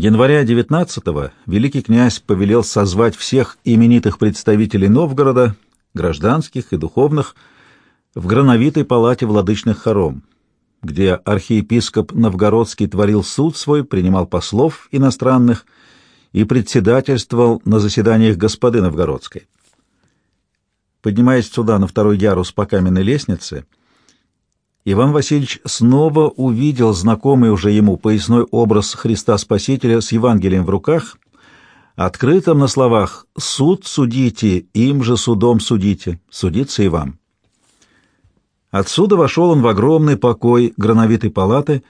Января 19-го великий князь повелел созвать всех именитых представителей Новгорода, гражданских и духовных, в Грановитой палате владычных хором, где архиепископ Новгородский творил суд свой, принимал послов иностранных и председательствовал на заседаниях господы Новгородской. Поднимаясь сюда на второй ярус по каменной лестнице, Иван Васильевич снова увидел знакомый уже ему поясной образ Христа Спасителя с Евангелием в руках, открытым на словах «Суд судите, им же судом судите, судится и вам». Отсюда вошел он в огромный покой грановитой палаты,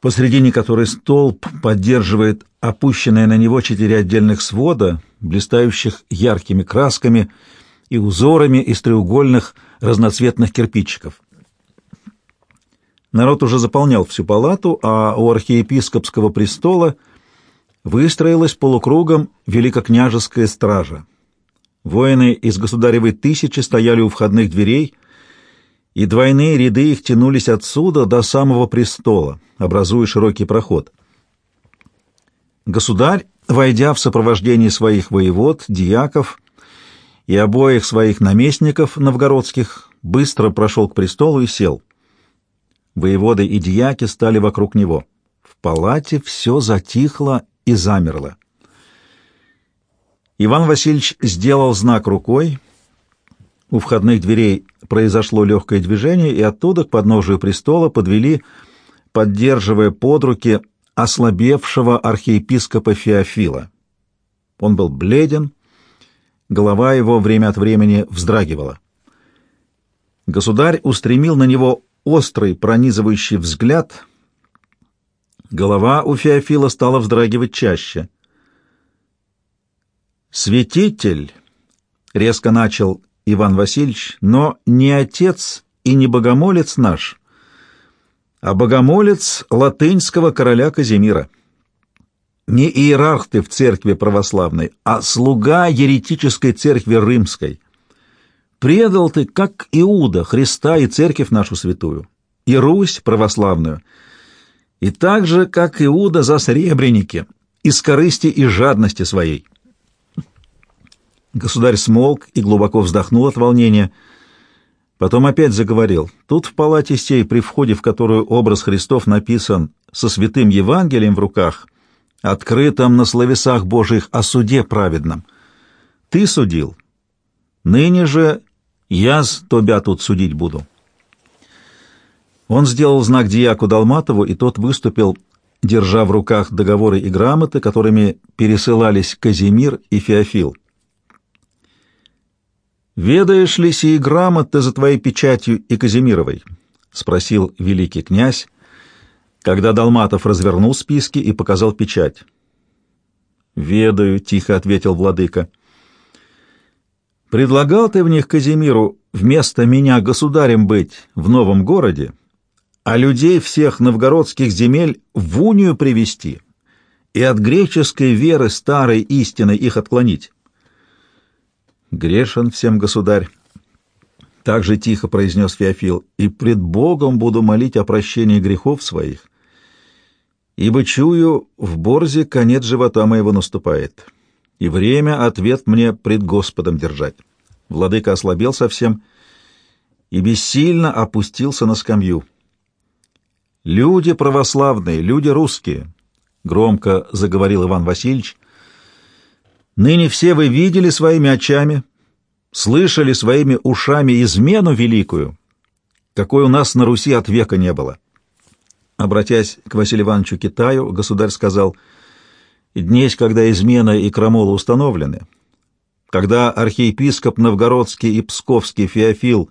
посредине которой столб поддерживает опущенные на него четыре отдельных свода, блистающих яркими красками и узорами из треугольных разноцветных кирпичиков. Народ уже заполнял всю палату, а у архиепископского престола выстроилась полукругом великокняжеская стража. Воины из государевой тысячи стояли у входных дверей, и двойные ряды их тянулись отсюда до самого престола, образуя широкий проход. Государь, войдя в сопровождении своих воевод, диаков и обоих своих наместников новгородских, быстро прошел к престолу и сел — Воеводы и дьяки стали вокруг него. В палате все затихло и замерло. Иван Васильевич сделал знак рукой. У входных дверей произошло легкое движение, и оттуда к подножию престола подвели, поддерживая под руки ослабевшего архиепископа Феофила. Он был бледен, голова его время от времени вздрагивала. Государь устремил на него острый, пронизывающий взгляд. Голова у Феофила стала вздрагивать чаще. «Святитель!» — резко начал Иван Васильевич, но не отец и не богомолец наш, а богомолец латынского короля Казимира. Не иерарх ты в церкви православной, а слуга еретической церкви римской — Предал ты, как Иуда, Христа и церковь нашу святую, и Русь православную, и так же, как Иуда, за сребреники, из корысти и жадности своей. Государь смолк и глубоко вздохнул от волнения, потом опять заговорил. Тут в палате сей, при входе в которую образ Христов написан со святым Евангелием в руках, открытым на словесах Божьих о суде праведном. Ты судил. Ныне же я с тебя тут судить буду. Он сделал знак дьяку Долматову, и тот выступил, держа в руках договоры и грамоты, которыми пересылались Казимир и Феофил. «Ведаешь ли сии грамоты за твоей печатью и Казимировой?» — спросил великий князь, когда Долматов развернул списки и показал печать. «Ведаю», — тихо ответил владыка. Предлагал ты в них Казимиру вместо меня государем быть в новом городе, а людей всех новгородских земель в унию привести и от греческой веры старой истины их отклонить. Грешен всем государь, — так же тихо произнес Феофил, — и пред Богом буду молить о прощении грехов своих, ибо чую, в борзе конец живота моего наступает» и время ответ мне пред Господом держать. Владыка ослабел совсем и бессильно опустился на скамью. «Люди православные, люди русские», — громко заговорил Иван Васильевич, — «ныне все вы видели своими очами, слышали своими ушами измену великую, какой у нас на Руси от века не было». Обратясь к Василию Ивановичу Китаю, государь сказал — Днесь, когда измена и крамола установлены, когда архиепископ Новгородский и Псковский Феофил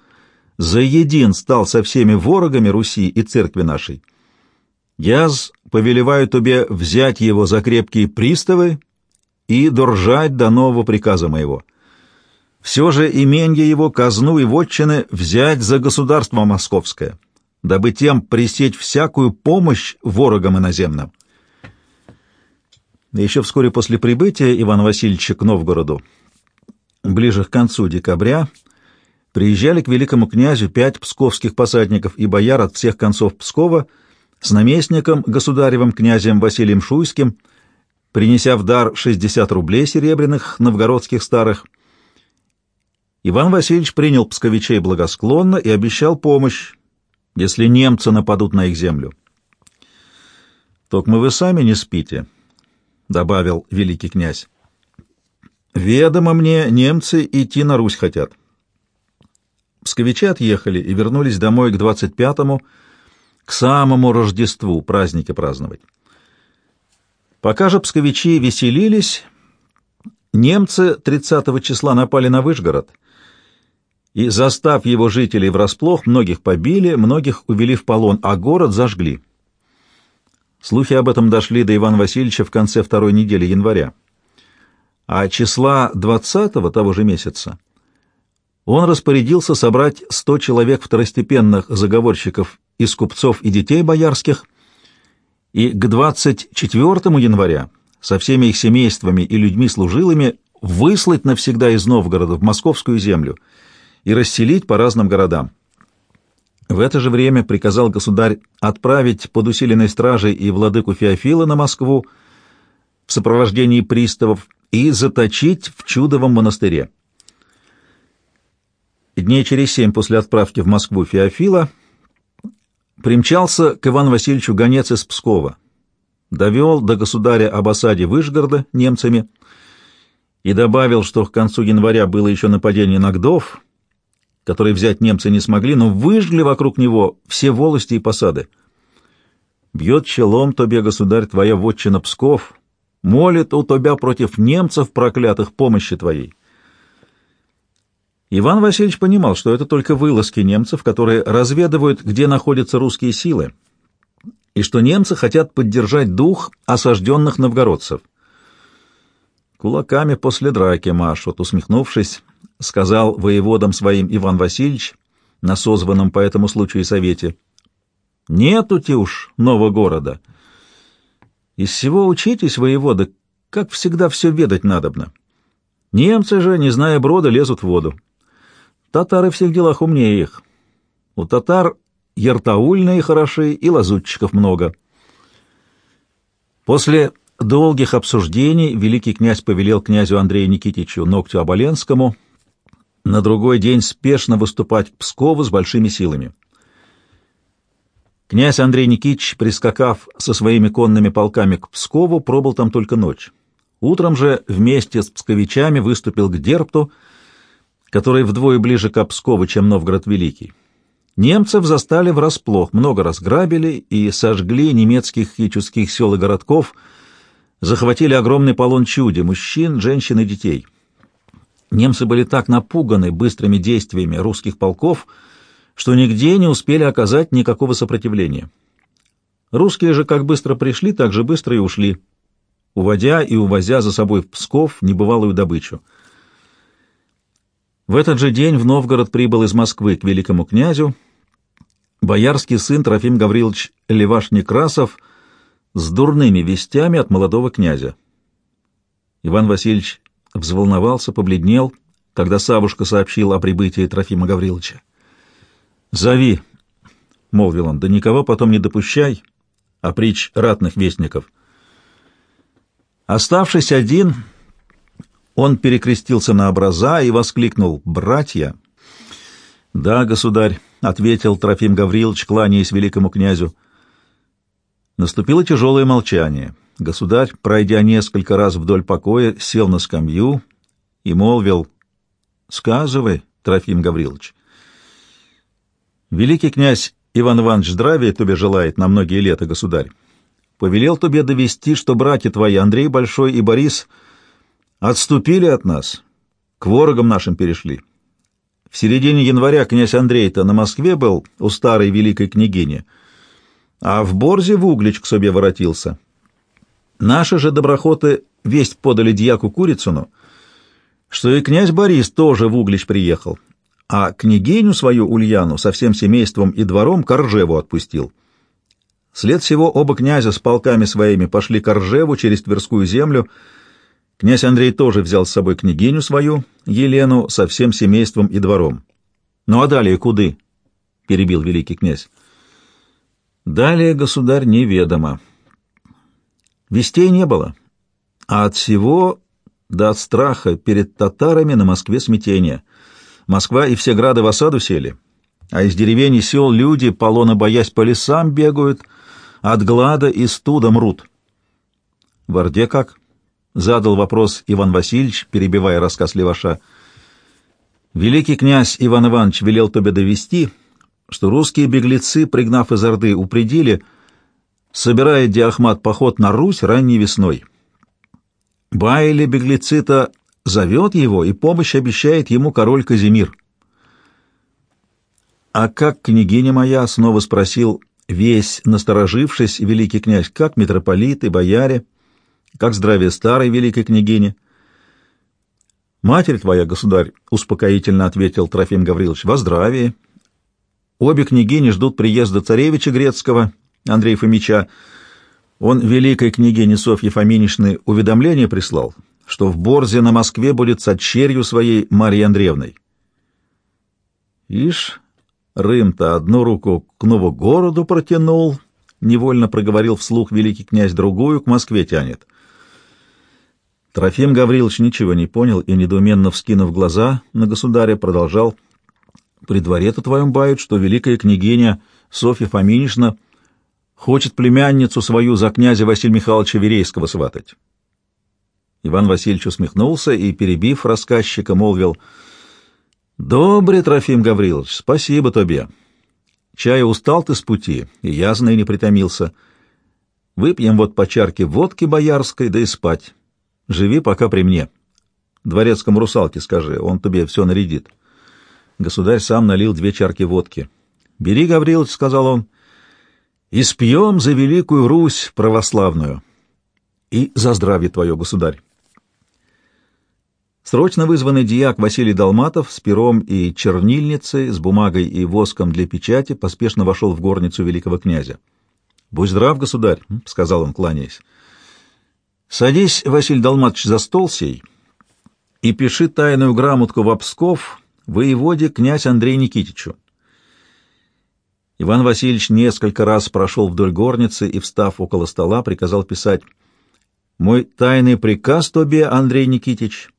заедин стал со всеми ворогами Руси и церкви нашей, я повелеваю тебе взять его за крепкие приставы и доржать до нового приказа моего. Все же именье его, казну и вотчины взять за государство московское, дабы тем пресечь всякую помощь ворогам иноземным. Еще вскоре после прибытия Ивана Васильевича к Новгороду, ближе к концу декабря, приезжали к великому князю пять псковских посадников и бояр от всех концов Пскова с наместником, государевым князем Василием Шуйским, принеся в дар 60 рублей серебряных новгородских старых. Иван Васильевич принял псковичей благосклонно и обещал помощь, если немцы нападут на их землю. «Только мы вы сами не спите», — добавил великий князь. «Ведомо мне, немцы идти на Русь хотят». Псковичи отъехали и вернулись домой к двадцать пятому, к самому Рождеству праздники праздновать. Пока же псковичи веселились, немцы 30 числа напали на Выжгород и, застав его жителей врасплох, многих побили, многих увели в полон, а город зажгли. Слухи об этом дошли до Ивана Васильевича в конце второй недели января. А числа 20 того же месяца он распорядился собрать 100 человек второстепенных заговорщиков из купцов и детей боярских – и к 24 января со всеми их семействами и людьми служилыми выслать навсегда из Новгорода в московскую землю и расселить по разным городам. В это же время приказал государь отправить под усиленной стражей и владыку Феофила на Москву в сопровождении приставов и заточить в чудовом монастыре. Дней через семь после отправки в Москву Феофила примчался к Ивану Васильевичу гонец из Пскова, довел до государя об осаде Вышгорода немцами и добавил, что к концу января было еще нападение на Гдов, который взять немцы не смогли, но выжгли вокруг него все волости и посады. «Бьет челом тебе, государь, твоя вотчина Псков, молит у тебя против немцев проклятых помощи твоей». Иван Васильевич понимал, что это только вылазки немцев, которые разведывают, где находятся русские силы, и что немцы хотят поддержать дух осажденных новгородцев. «Кулаками после драки машут», — усмехнувшись, сказал воеводам своим Иван Васильевич на созванном по этому случаю совете. «Нету-те уж нового города. Из всего учитесь, воеводы, как всегда все ведать надобно. Немцы же, не зная брода, лезут в воду. Татары в всех делах умнее их. У татар яртаульные хороши и лазутчиков много. После долгих обсуждений великий князь повелел князю Андрею Никитичу Ногтю Оболенскому на другой день спешно выступать к Пскову с большими силами. Князь Андрей Никитич, прискакав со своими конными полками к Пскову, пробыл там только ночь. Утром же вместе с псковичами выступил к Дерпту, который вдвое ближе к Пскову, чем Новгород Великий. Немцев застали врасплох, много раз грабили и сожгли немецких хичуских сел и городков, захватили огромный полон чуди, мужчин, женщин и детей. Немцы были так напуганы быстрыми действиями русских полков, что нигде не успели оказать никакого сопротивления. Русские же как быстро пришли, так же быстро и ушли, уводя и увозя за собой в Псков небывалую добычу — в этот же день в Новгород прибыл из Москвы к великому князю боярский сын Трофим Гаврилович Леваш Некрасов с дурными вестями от молодого князя. Иван Васильевич взволновался, побледнел, когда Савушка сообщил о прибытии Трофима Гавриловича. «Зови», — молвил он, — «да никого потом не допущай, а притч ратных вестников». Оставшись один, он перекрестился на образа и воскликнул «Братья!» «Да, государь», — ответил Трофим Гаврилович, кланяясь великому князю. Наступило тяжелое молчание. Государь, пройдя несколько раз вдоль покоя, сел на скамью и молвил «Сказывай, Трофим Гаврилович». «Великий князь Иван Иванович здравия тебе желает на многие лета, государь. Повелел тебе довести, что братья твои Андрей Большой и Борис — Отступили от нас, к ворогам нашим перешли. В середине января князь Андрей-то на Москве был у старой великой княгини, а в Борзе в Углич к себе воротился. Наши же доброхоты весть подали дьяку Курицыну, что и князь Борис тоже в Углич приехал, а княгиню свою Ульяну со всем семейством и двором к Оржеву отпустил. След всего оба князя с полками своими пошли к Оржеву через Тверскую землю, Князь Андрей тоже взял с собой княгиню свою, Елену, со всем семейством и двором. «Ну а далее куды?» — перебил великий князь. «Далее, государь, неведомо. Вестей не было, а от всего до страха перед татарами на Москве смятение. Москва и все грады в осаду сели, а из деревень и сел люди, полона боясь по лесам, бегают, от глада и студа мрут. — В Орде как? — задал вопрос Иван Васильевич, перебивая рассказ Леваша. — Великий князь Иван Иванович велел тебе довести, что русские беглецы, пригнав из Орды, упредили, собирая Диахмат поход на Русь ранней весной. Байли беглецы-то зовет его, и помощь обещает ему король Казимир. «А как княгиня моя?» — снова спросил весь, насторожившись, великий князь, как митрополиты, бояре, как здравие старой великой княгини. «Матерь твоя, государь», — успокоительно ответил Трофим Гаврилович, — «во здравии. Обе княгини ждут приезда царевича грецкого, Андрея Фомича. Он великой княгине Софье Фоминишны уведомление прислал, что в Борзе на Москве будет с отчерью своей Марьей Андреевной. Ишь, Рым-то одну руку к Новогороду протянул, невольно проговорил вслух великий князь, другую к Москве тянет. Трофим Гаврилович ничего не понял и, недоуменно вскинув глаза на государя, продолжал. «При дворе-то твоем бают, что великая княгиня Софья Фоминишна хочет племянницу свою за князя Василия Михайловича Верейского сватать». Иван Васильевич усмехнулся и, перебив рассказчика, молвил — Добре, Трофим Гаврилович, спасибо тебе. Чая устал ты с пути, и ясно и не притомился. Выпьем вот по чарке водки боярской, да и спать. Живи пока при мне. Дворецкому русалке скажи, он тебе все нарядит. Государь сам налил две чарки водки. «Бери, Гаврилович», — сказал он, — «и спьем за великую Русь православную и за здравие твое, государь». Срочно вызванный диак Василий Долматов с пером и чернильницей, с бумагой и воском для печати поспешно вошел в горницу великого князя. — Будь здрав, государь, — сказал он, кланяясь. — Садись, Василий Долматович, за стол сей и пиши тайную грамотку в Псков воеводе князь Андрей Никитичу. Иван Васильевич несколько раз прошел вдоль горницы и, встав около стола, приказал писать «Мой тайный приказ тебе, Андрей Никитич,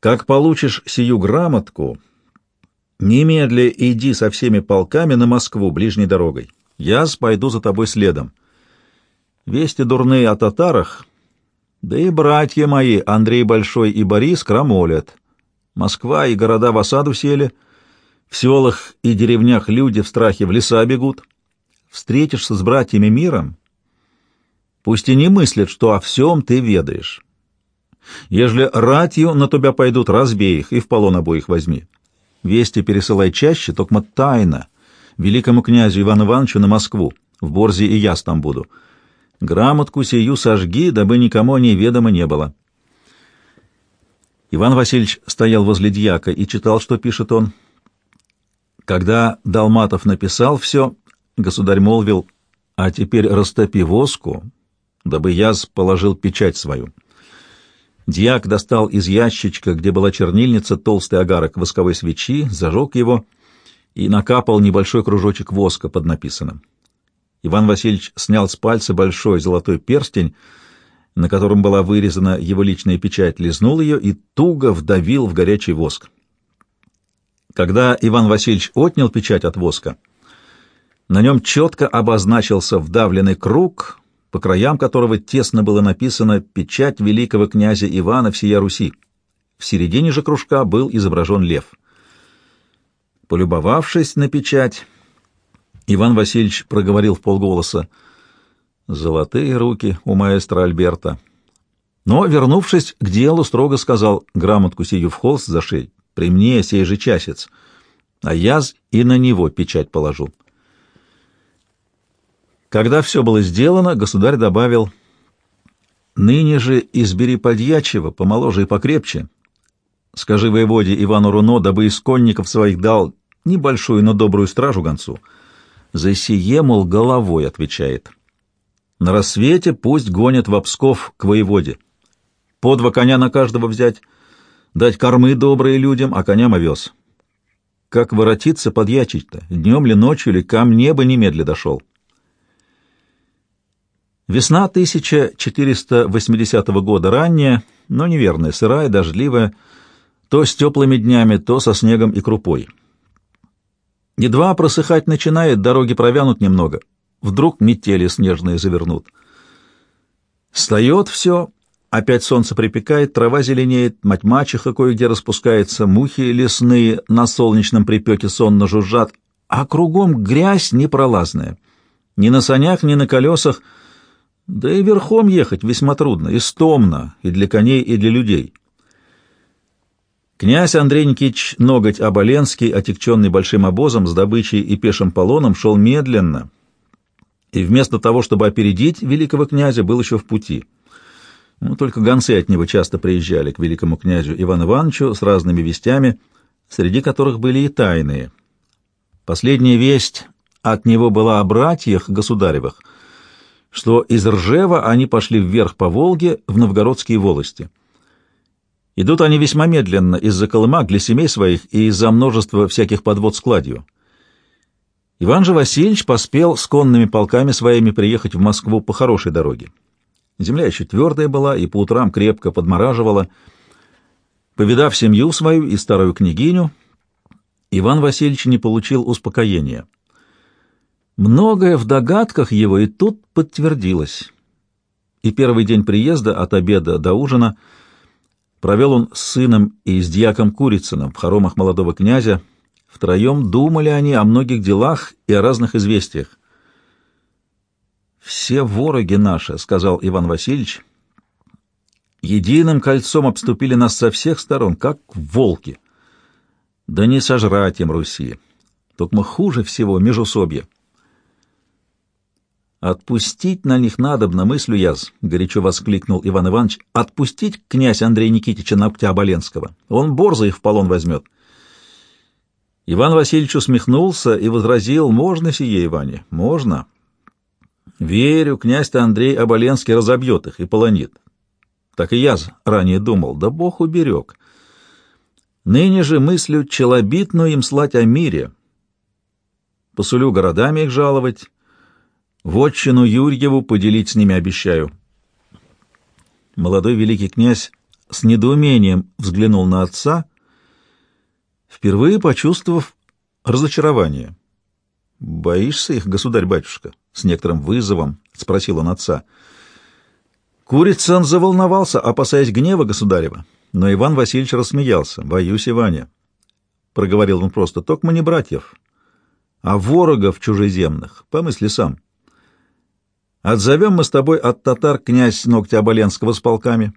как получишь сию грамотку, немедля иди со всеми полками на Москву ближней дорогой. Я пойду за тобой следом. Вести дурные о татарах, да и братья мои, Андрей Большой и Борис, крамолят. Москва и города в осаду сели, в селах и деревнях люди в страхе в леса бегут. Встретишься с братьями миром, пусть и не мыслят, что о всем ты ведаешь». Ежели ратью на тебя пойдут, разбей их и в полон обоих возьми. Вести пересылай чаще, только тайно, великому князю Ивану Ивановичу на Москву, в Борзе и я там буду. Грамотку сию сожги, дабы никому о ней ведомо не было. Иван Васильевич стоял возле дьяка и читал, что пишет он. Когда Долматов написал все, государь молвил, а теперь растопи воску, дабы я положил печать свою. Дьяк достал из ящичка, где была чернильница, толстый агарок восковой свечи, зажег его и накапал небольшой кружочек воска под написанным. Иван Васильевич снял с пальца большой золотой перстень, на котором была вырезана его личная печать, лизнул ее и туго вдавил в горячий воск. Когда Иван Васильевич отнял печать от воска, на нем четко обозначился вдавленный круг, по краям которого тесно было написано «Печать великого князя Ивана всея Руси». В середине же кружка был изображен лев. Полюбовавшись на печать, Иван Васильевич проговорил в полголоса «Золотые руки у маэстро Альберта». Но, вернувшись к делу, строго сказал «Грамотку сию в холст зашей, при мне сей же часец, а я и на него печать положу». Когда все было сделано, государь добавил, «Ныне же избери подьячего, помоложе и покрепче. Скажи воеводе Ивану Руно, дабы из конников своих дал небольшую, но добрую стражу гонцу. За сие, мол, головой отвечает. На рассвете пусть гонят в Псков к воеводе. По два коня на каждого взять, дать кормы добрые людям, а коням овес. Как воротиться подьячить-то, днем ли ночью ли, ко мне бы немедля дошел». Весна 1480 года ранняя, но неверная, сырая, дождливая, то с теплыми днями, то со снегом и крупой. Едва просыхать начинает, дороги провянут немного. Вдруг метели снежные завернут. Встает все, опять солнце припекает, трава зеленеет, мать-мачеха кое-где распускается, мухи лесные на солнечном припеке сонно жужжат, а кругом грязь непролазная. Ни на санях, ни на колесах — да и верхом ехать весьма трудно, и стомно, и для коней, и для людей. Князь Андрей Никитич Ноготь Оболенский, отягченный большим обозом с добычей и пешим полоном, шел медленно, и вместо того, чтобы опередить великого князя, был еще в пути. Ну, только гонцы от него часто приезжали к великому князю Ивану Ивановичу с разными вестями, среди которых были и тайные. Последняя весть от него была о братьях государевых — что из Ржева они пошли вверх по Волге в новгородские волости. Идут они весьма медленно из-за Колыма для семей своих и из-за множества всяких подвод с кладью. Иван же Васильевич поспел с конными полками своими приехать в Москву по хорошей дороге. Земля еще твердая была и по утрам крепко подмораживала. Повидав семью свою и старую княгиню, Иван Васильевич не получил успокоения — Многое в догадках его и тут подтвердилось. И первый день приезда от обеда до ужина провел он с сыном и с дьяком Курицыным в хоромах молодого князя. Втроем думали они о многих делах и о разных известиях. «Все вороги наши», — сказал Иван Васильевич, — «единым кольцом обступили нас со всех сторон, как волки. Да не сожрать им Руси. Только мы хуже всего межусобья». «Отпустить на них надобно, мыслю яз», — горячо воскликнул Иван Иванович. «Отпустить князь Андрея Никитича Ногтя Оболенского. Он борзо их в полон возьмет». Иван Васильевич усмехнулся и возразил, «Можно сие, Иване, можно. Верю, князь-то Андрей Оболенский разобьет их и полонит. Так и я ранее думал, да Бог уберег. Ныне же мыслю челобитную им слать о мире. Посулю городами их жаловать» Вотчину Юрьеву поделить с ними обещаю. Молодой великий князь с недоумением взглянул на отца, впервые почувствовав разочарование. «Боишься их, государь-батюшка?» — с некоторым вызовом спросил он отца. Курицын заволновался, опасаясь гнева государева, но Иван Васильевич рассмеялся. «Боюсь, Иваня», — проговорил он просто, — «токмо не братьев, а ворогов чужеземных, помысли сам». Отзовем мы с тобой от татар князь Ногтя Оболенского с полками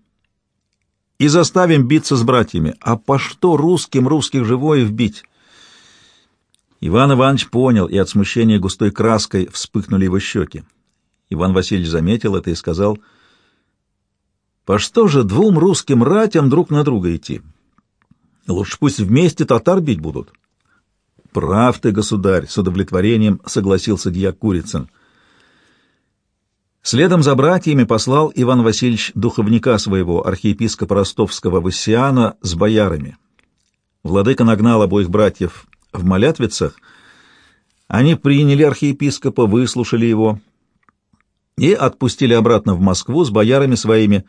и заставим биться с братьями. А по что русским русских живое вбить? Иван Иванович понял, и от смущения густой краской вспыхнули его щеки. Иван Васильевич заметил это и сказал, «По что же двум русским ратям друг на друга идти? Лучше пусть вместе татар бить будут». «Прав ты, государь!» — с удовлетворением согласился дьяк Курицын — Следом за братьями послал Иван Васильевич духовника своего, архиепископа ростовского Вассиана, с боярами. Владыка нагнал обоих братьев в молятвицах. Они приняли архиепископа, выслушали его и отпустили обратно в Москву с боярами своими,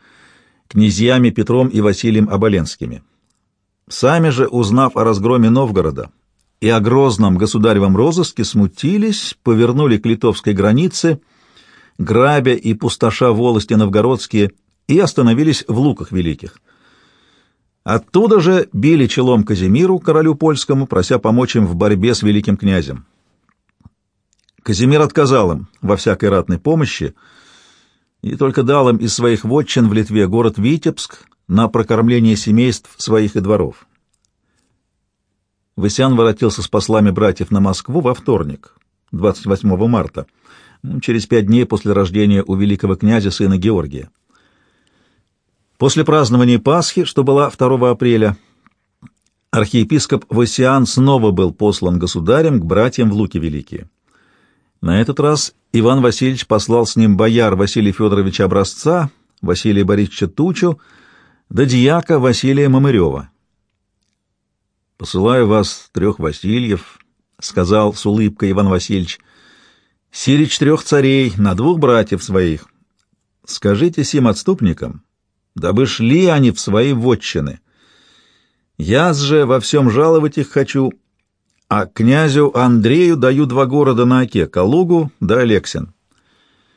князьями Петром и Василием Оболенскими. Сами же, узнав о разгроме Новгорода и о грозном государевом розыске, смутились, повернули к литовской границе — грабя и пустоша волости новгородские, и остановились в луках великих. Оттуда же били челом Казимиру, королю польскому, прося помочь им в борьбе с великим князем. Казимир отказал им во всякой ратной помощи и только дал им из своих вотчин в Литве город Витебск на прокормление семейств своих и дворов. Васян воротился с послами братьев на Москву во вторник, 28 марта, через пять дней после рождения у великого князя сына Георгия. После празднования Пасхи, что была 2 апреля, архиепископ Васиан снова был послан государем к братьям в Луки Великие. На этот раз Иван Васильевич послал с ним бояр Василия Федоровича Образца, Василия Борисовича Тучу, да дьяка Василия Мамырева. «Посылаю вас, трех Васильев», — сказал с улыбкой Иван Васильевич, — Сирич трех царей на двух братьев своих, Скажите сим отступникам, дабы шли они в свои вотчины. Я же во всем жаловать их хочу, а князю Андрею даю два города на Оке — Калугу да Алексин.